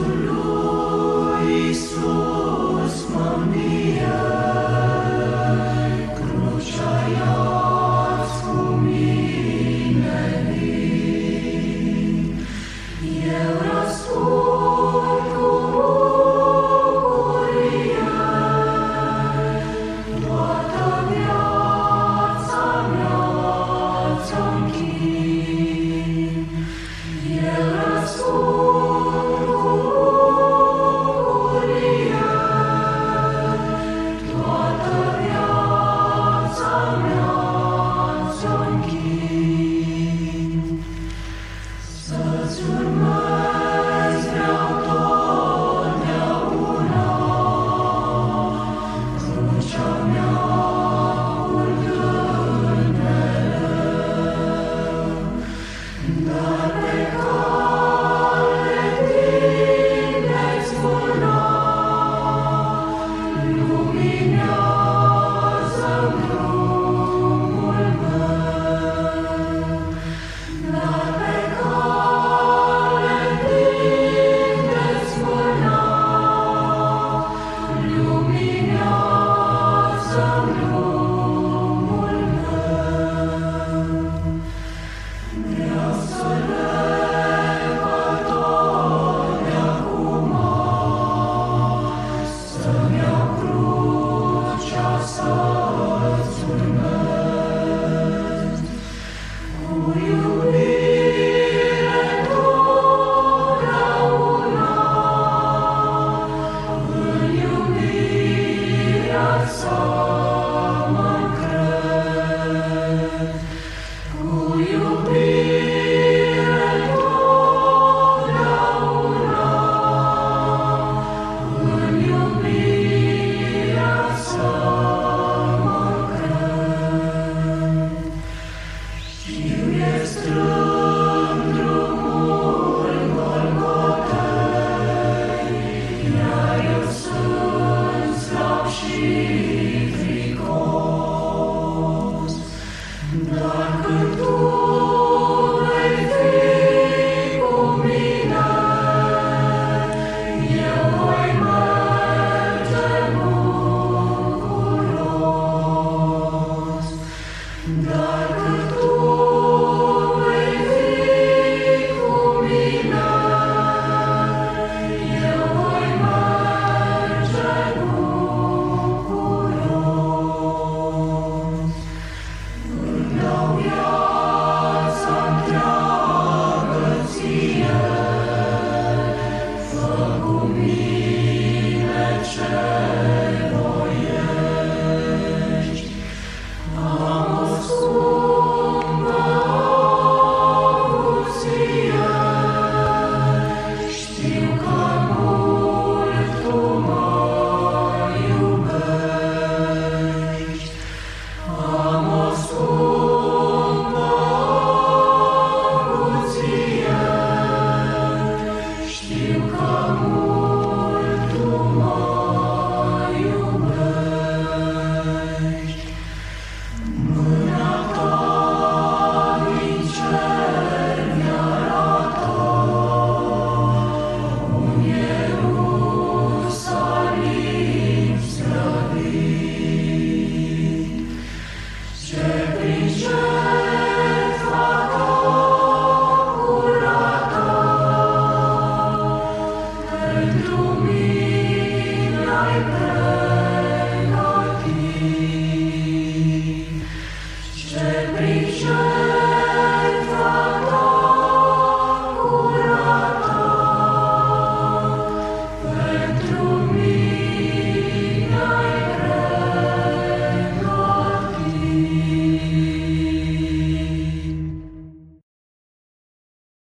Ieras saw. Lord.